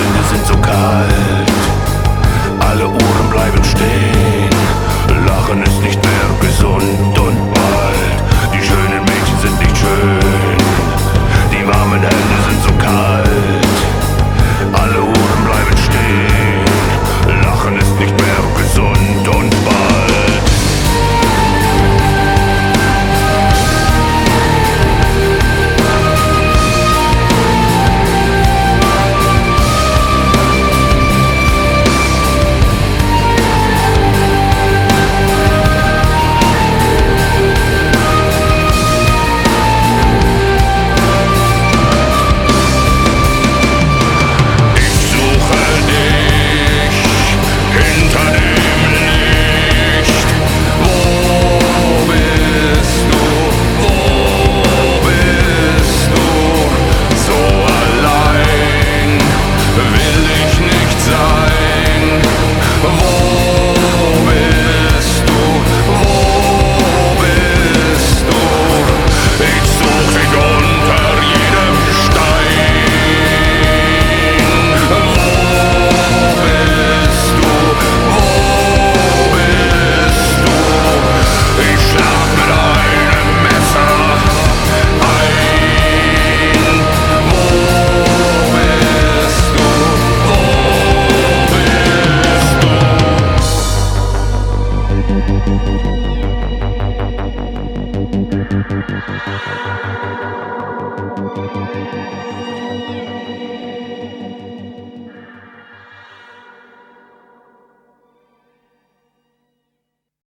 Hände sind so kalt.